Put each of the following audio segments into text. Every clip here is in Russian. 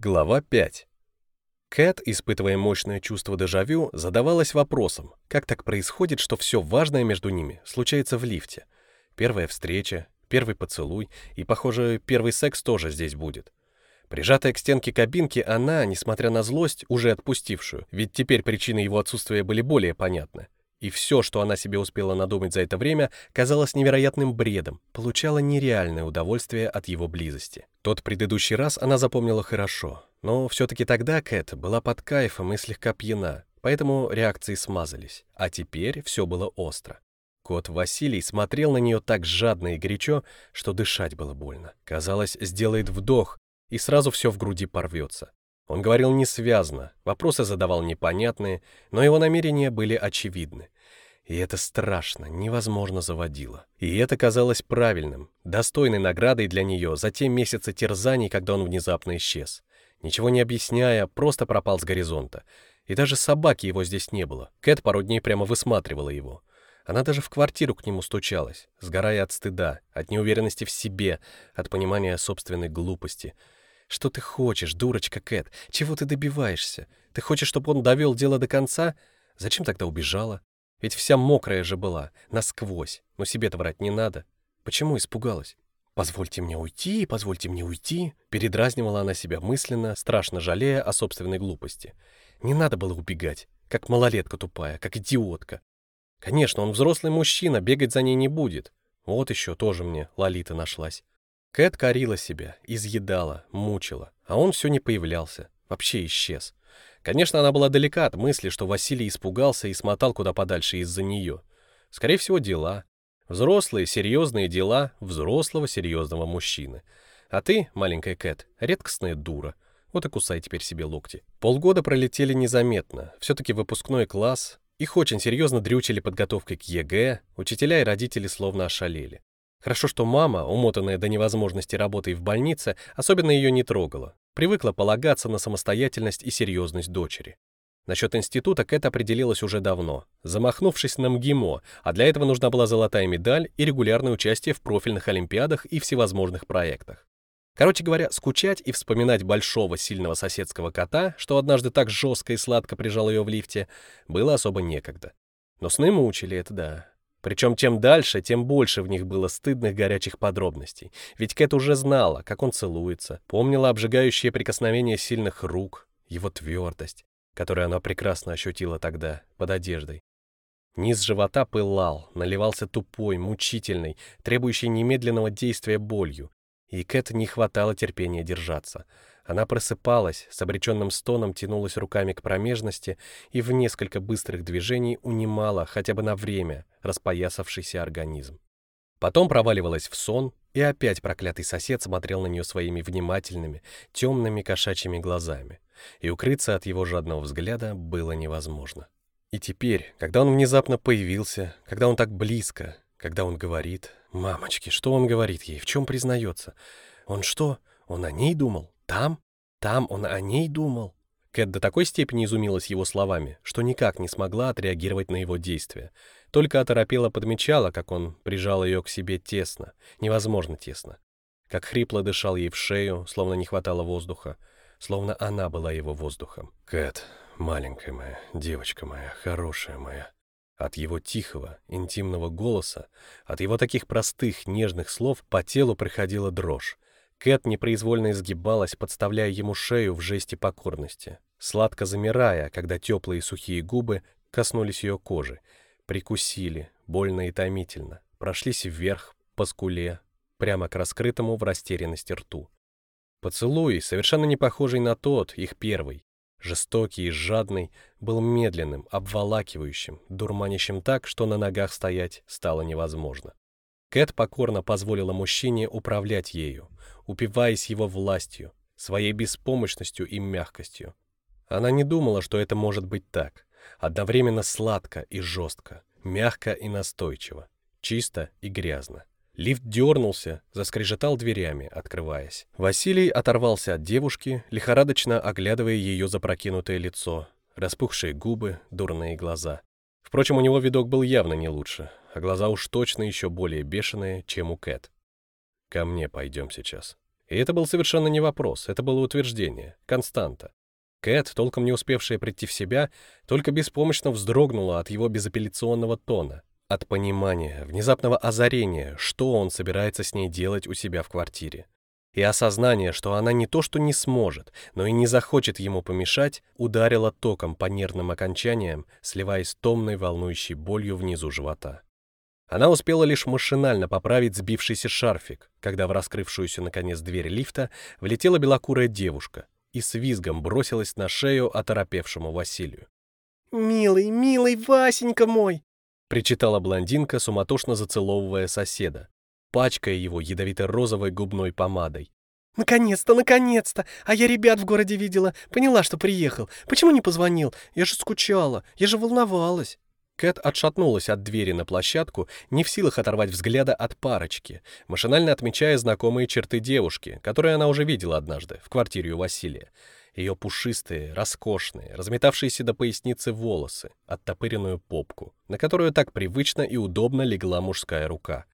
Глава 5. Кэт, испытывая мощное чувство дежавю, задавалась вопросом, как так происходит, что все важное между ними случается в лифте. Первая встреча, первый поцелуй и, похоже, первый секс тоже здесь будет. Прижатая к стенке кабинки, она, несмотря на злость, уже отпустившую, ведь теперь причины его отсутствия были более понятны, и все, что она себе успела надумать за это время, казалось невероятным бредом, получала нереальное удовольствие от его близости. Тот предыдущий раз она запомнила хорошо, но все-таки тогда Кэт была под кайфом и слегка пьяна, поэтому реакции смазались, а теперь все было остро. Кот Василий смотрел на нее так жадно и горячо, что дышать было больно. Казалось, сделает вдох, и сразу все в груди порвется. Он говорил несвязно, вопросы задавал непонятные, но его намерения были очевидны. И это страшно, невозможно заводило. И это казалось правильным, достойной наградой для нее за те месяцы терзаний, когда он внезапно исчез. Ничего не объясняя, просто пропал с горизонта. И даже собаки его здесь не было. Кэт пару дней прямо высматривала его. Она даже в квартиру к нему стучалась, сгорая от стыда, от неуверенности в себе, от понимания собственной глупости — что ты хочешь, дурочка Кэт? Чего ты добиваешься? Ты хочешь, чтобы он довел дело до конца? Зачем тогда убежала? Ведь вся мокрая же была, насквозь. Но себе-то врать не надо. Почему испугалась? «Позвольте мне уйти, позвольте мне уйти», передразнивала она себя мысленно, страшно жалея о собственной глупости. Не надо было убегать, как малолетка тупая, как идиотка. Конечно, он взрослый мужчина, бегать за ней не будет. Вот еще тоже мне Лолита нашлась. Кэт корила себя, изъедала, мучила, а он все не появлялся, вообще исчез. Конечно, она была далека от мысли, что Василий испугался и смотал куда подальше из-за нее. Скорее всего, дела. Взрослые, серьезные дела взрослого, серьезного мужчины. А ты, маленькая Кэт, редкостная дура. Вот и кусай теперь себе локти. Полгода пролетели незаметно. Все-таки выпускной класс. Их очень серьезно дрючили подготовкой к ЕГЭ. Учителя и родители словно ошалели. Хорошо, что мама, умотанная до невозможности работой в больнице, особенно ее не трогала. Привыкла полагаться на самостоятельность и серьезность дочери. Насчет института Кэт определилась уже давно, замахнувшись на МГИМО, а для этого нужна была золотая медаль и регулярное участие в профильных олимпиадах и всевозможных проектах. Короче говоря, скучать и вспоминать большого сильного соседского кота, что однажды так жестко и сладко прижал ее в лифте, было особо некогда. Но сны мучили, это да. Причем чем дальше, тем больше в них было стыдных горячих подробностей. Ведь Кэт уже знала, как он целуется, помнила обжигающее прикосновение сильных рук, его твердость, которую она прекрасно ощутила тогда, под одеждой. Низ живота пылал, наливался тупой, мучительной, требующей немедленного действия болью, и Кэт не хватало терпения держаться — она просыпалась, с обреченным стоном тянулась руками к промежности и в несколько быстрых движений унимала хотя бы на время распоясавшийся организм. Потом проваливалась в сон, и опять проклятый сосед смотрел на нее своими внимательными, темными кошачьими глазами, и укрыться от его жадного взгляда было невозможно. И теперь, когда он внезапно появился, когда он так близко, когда он говорит... Мамочки, что он говорит ей, в чем признается? Он что, он о ней думал? Там? Там он о ней думал? Кэт до такой степени изумилась его словами, что никак не смогла отреагировать на его действия. Только оторопела подмечала, как он прижал ее к себе тесно, невозможно тесно. Как хрипло дышал ей в шею, словно не хватало воздуха, словно она была его воздухом. «Кэт, маленькая моя, девочка моя, хорошая моя». От его тихого, интимного голоса, от его таких простых, нежных слов по телу приходила дрожь, Кэт непроизвольно изгибалась, подставляя ему шею в жесте покорности, сладко замирая, когда теплые сухие губы коснулись ее кожи, прикусили, больно и томительно, прошлись вверх, по скуле, прямо к раскрытому в растерянности рту. Поцелуй, совершенно не похожий на тот, их первый, жестокий и жадный, был медленным, обволакивающим, дурманящим так, что на ногах стоять стало невозможно. Кэт покорно позволила мужчине управлять ею, упиваясь его властью, своей беспомощностью и мягкостью. Она не думала, что это может быть так. Одновременно сладко и жестко, мягко и настойчиво, чисто и грязно. Лифт дернулся, заскрежетал дверями, открываясь. Василий оторвался от девушки, лихорадочно оглядывая ее запрокинутое лицо, распухшие губы, дурные глаза. Впрочем, у него видок был явно не лучше, а глаза уж точно еще более бешеные, чем у Кэт. «Ко мне пойдем сейчас». И это был совершенно не вопрос, это было утверждение, константа. Кэт, толком не успевшая прийти в себя, только беспомощно вздрогнула от его безапелляционного тона, от понимания, внезапного озарения, что он собирается с ней делать у себя в квартире. И осознание, что она не то что не сможет, но и не захочет ему помешать, ударило током по нервным окончаниям, сливаясь томной волнующей болью внизу живота. Она успела лишь машинально поправить сбившийся шарфик, когда в раскрывшуюся наконец дверь лифта влетела белокурая девушка и с визгом бросилась на шею оторопевшему Василию. «Милый, милый Васенька мой!» — причитала блондинка, суматошно зацеловывая соседа, пачкая его ядовито-розовой губной помадой. «Наконец-то, наконец-то! А я ребят в городе видела, поняла, что приехал. Почему не позвонил? Я же скучала, я же волновалась». Кэт отшатнулась от двери на площадку, не в силах оторвать взгляда от парочки, машинально отмечая знакомые черты девушки, которые она уже видела однажды в квартире у Василия. Ее пушистые, роскошные, разметавшиеся до поясницы волосы, оттопыренную попку, на которую так привычно и удобно легла мужская рука.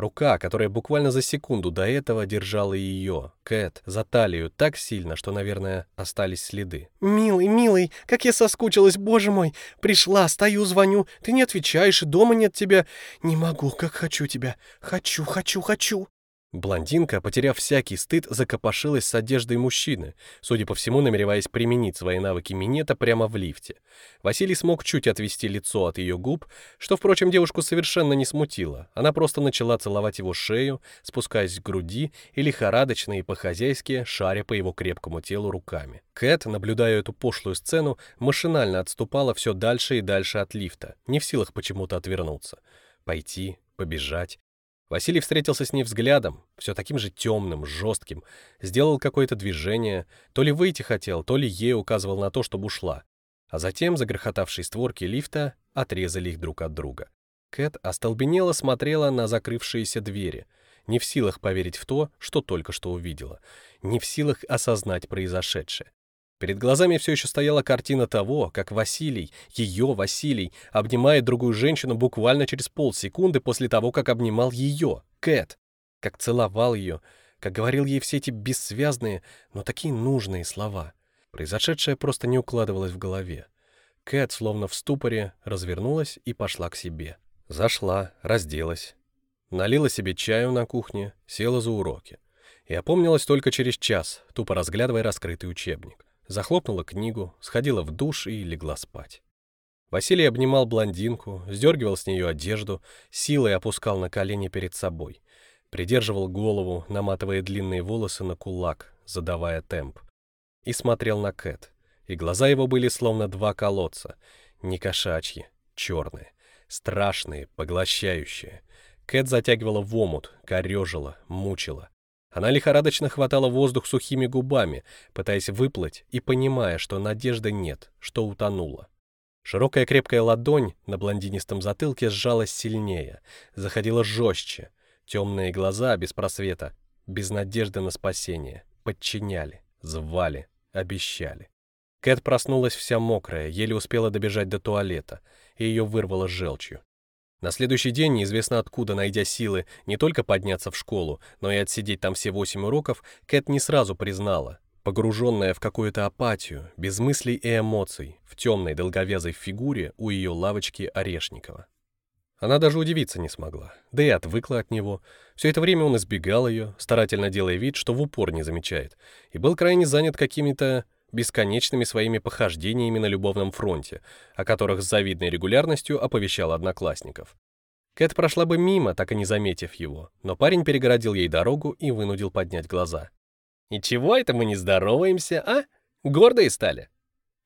Рука, которая буквально за секунду до этого держала ее, Кэт, за талию так сильно, что, наверное, остались следы. «Милый, милый, как я соскучилась, боже мой! Пришла, стою, звоню, ты не отвечаешь, и дома нет тебя. Не могу, как хочу тебя. Хочу, хочу, хочу!» Блондинка, потеряв всякий стыд, закопошилась с одеждой мужчины, судя по всему, намереваясь применить свои навыки минета прямо в лифте. Василий смог чуть отвести лицо от ее губ, что, впрочем, девушку совершенно не смутило. Она просто начала целовать его шею, спускаясь к груди и лихорадочно и по-хозяйски шаря по его крепкому телу руками. Кэт, наблюдая эту пошлую сцену, машинально отступала все дальше и дальше от лифта, не в силах почему-то отвернуться. Пойти, побежать. Василий встретился с ней взглядом, все таким же темным, жестким, сделал какое-то движение, то ли выйти хотел, то ли ей указывал на то, чтобы ушла. А затем загрохотавшие створки лифта отрезали их друг от друга. Кэт остолбенело смотрела на закрывшиеся двери, не в силах поверить в то, что только что увидела, не в силах осознать произошедшее. Перед глазами все еще стояла картина того, как Василий, ее Василий, обнимает другую женщину буквально через полсекунды после того, как обнимал ее, Кэт, как целовал ее, как говорил ей все эти бессвязные, но такие нужные слова. Произошедшее просто не укладывалось в голове. Кэт, словно в ступоре, развернулась и пошла к себе. Зашла, разделась, налила себе чаю на кухне, села за уроки. И опомнилась только через час, тупо разглядывая раскрытый учебник захлопнула книгу, сходила в душ и легла спать. Василий обнимал блондинку, сдергивал с нее одежду, силой опускал на колени перед собой, придерживал голову, наматывая длинные волосы на кулак, задавая темп, и смотрел на Кэт, и глаза его были словно два колодца, не кошачьи, черные, страшные, поглощающие. Кэт затягивала в омут, корежила, мучила. Она лихорадочно хватала воздух сухими губами, пытаясь выплыть и понимая, что надежды нет, что утонула. Широкая крепкая ладонь на блондинистом затылке сжалась сильнее, заходила жестче. Темные глаза без просвета, без надежды на спасение, подчиняли, звали, обещали. Кэт проснулась вся мокрая, еле успела добежать до туалета, и ее вырвало желчью. На следующий день, неизвестно откуда, найдя силы не только подняться в школу, но и отсидеть там все восемь уроков, Кэт не сразу признала. Погруженная в какую-то апатию, без мыслей и эмоций, в темной долговязой фигуре у ее лавочки Орешникова. Она даже удивиться не смогла, да и отвыкла от него. Все это время он избегал ее, старательно делая вид, что в упор не замечает, и был крайне занят какими-то бесконечными своими похождениями на любовном фронте, о которых с завидной регулярностью оповещал одноклассников. Кэт прошла бы мимо, так и не заметив его, но парень перегородил ей дорогу и вынудил поднять глаза. «И чего это мы не здороваемся, а? Гордые стали?»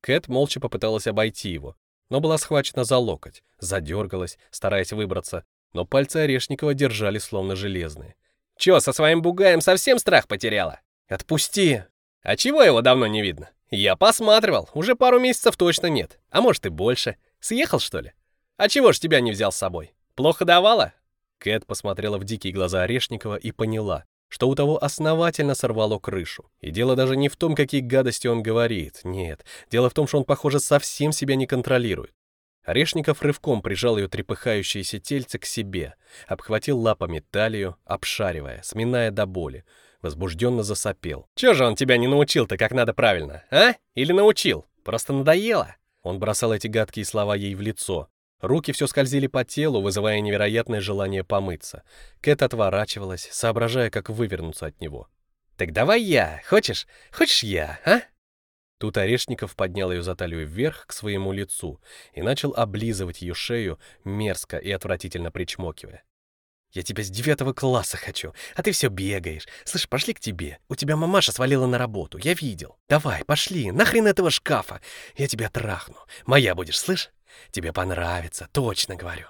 Кэт молча попыталась обойти его, но была схвачена за локоть, задергалась, стараясь выбраться, но пальцы Орешникова держали словно железные. «Чё, со своим бугаем совсем страх потеряла?» «Отпусти!» А чего его давно не видно? Я посматривал, уже пару месяцев точно нет. А может и больше. Съехал, что ли? А чего ж тебя не взял с собой? Плохо давала? Кэт посмотрела в дикие глаза Орешникова и поняла, что у того основательно сорвало крышу. И дело даже не в том, какие гадости он говорит. Нет, дело в том, что он, похоже, совсем себя не контролирует. Орешников рывком прижал ее трепыхающееся тельце к себе, обхватил лапами талию, обшаривая, сминая до боли, возбужденно засопел. «Чё же он тебя не научил-то, как надо правильно, а? Или научил? Просто надоело?» Он бросал эти гадкие слова ей в лицо. Руки все скользили по телу, вызывая невероятное желание помыться. Кэт отворачивалась, соображая, как вывернуться от него. «Так давай я. Хочешь? Хочешь я, а?» Тут Орешников поднял ее за талию вверх к своему лицу и начал облизывать ее шею, мерзко и отвратительно причмокивая. «Я тебя с девятого класса хочу, а ты все бегаешь. Слышь, пошли к тебе. У тебя мамаша свалила на работу, я видел. Давай, пошли, нахрен этого шкафа. Я тебя трахну. Моя будешь, слышь? Тебе понравится, точно говорю».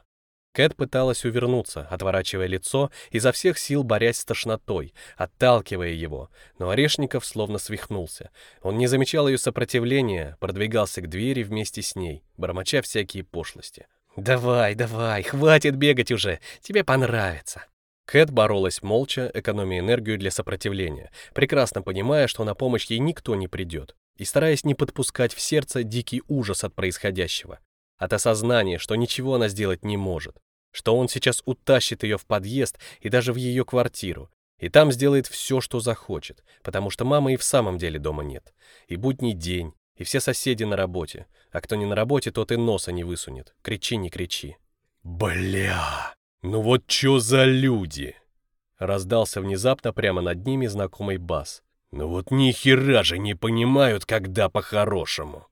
Кэт пыталась увернуться, отворачивая лицо, изо всех сил борясь с тошнотой, отталкивая его, но Орешников словно свихнулся. Он не замечал ее сопротивления, продвигался к двери вместе с ней, бормоча всякие пошлости. «Давай, давай, хватит бегать уже, тебе понравится». Кэт боролась молча, экономя энергию для сопротивления, прекрасно понимая, что на помощь ей никто не придет, и стараясь не подпускать в сердце дикий ужас от происходящего, от осознания, что ничего она сделать не может что он сейчас утащит ее в подъезд и даже в ее квартиру, и там сделает все, что захочет, потому что мамы и в самом деле дома нет. И будний день, и все соседи на работе, а кто не на работе, тот и носа не высунет. Кричи, не кричи. «Бля! Ну вот чё за люди?» Раздался внезапно прямо над ними знакомый бас. «Ну вот ни хера же не понимают, когда по-хорошему!»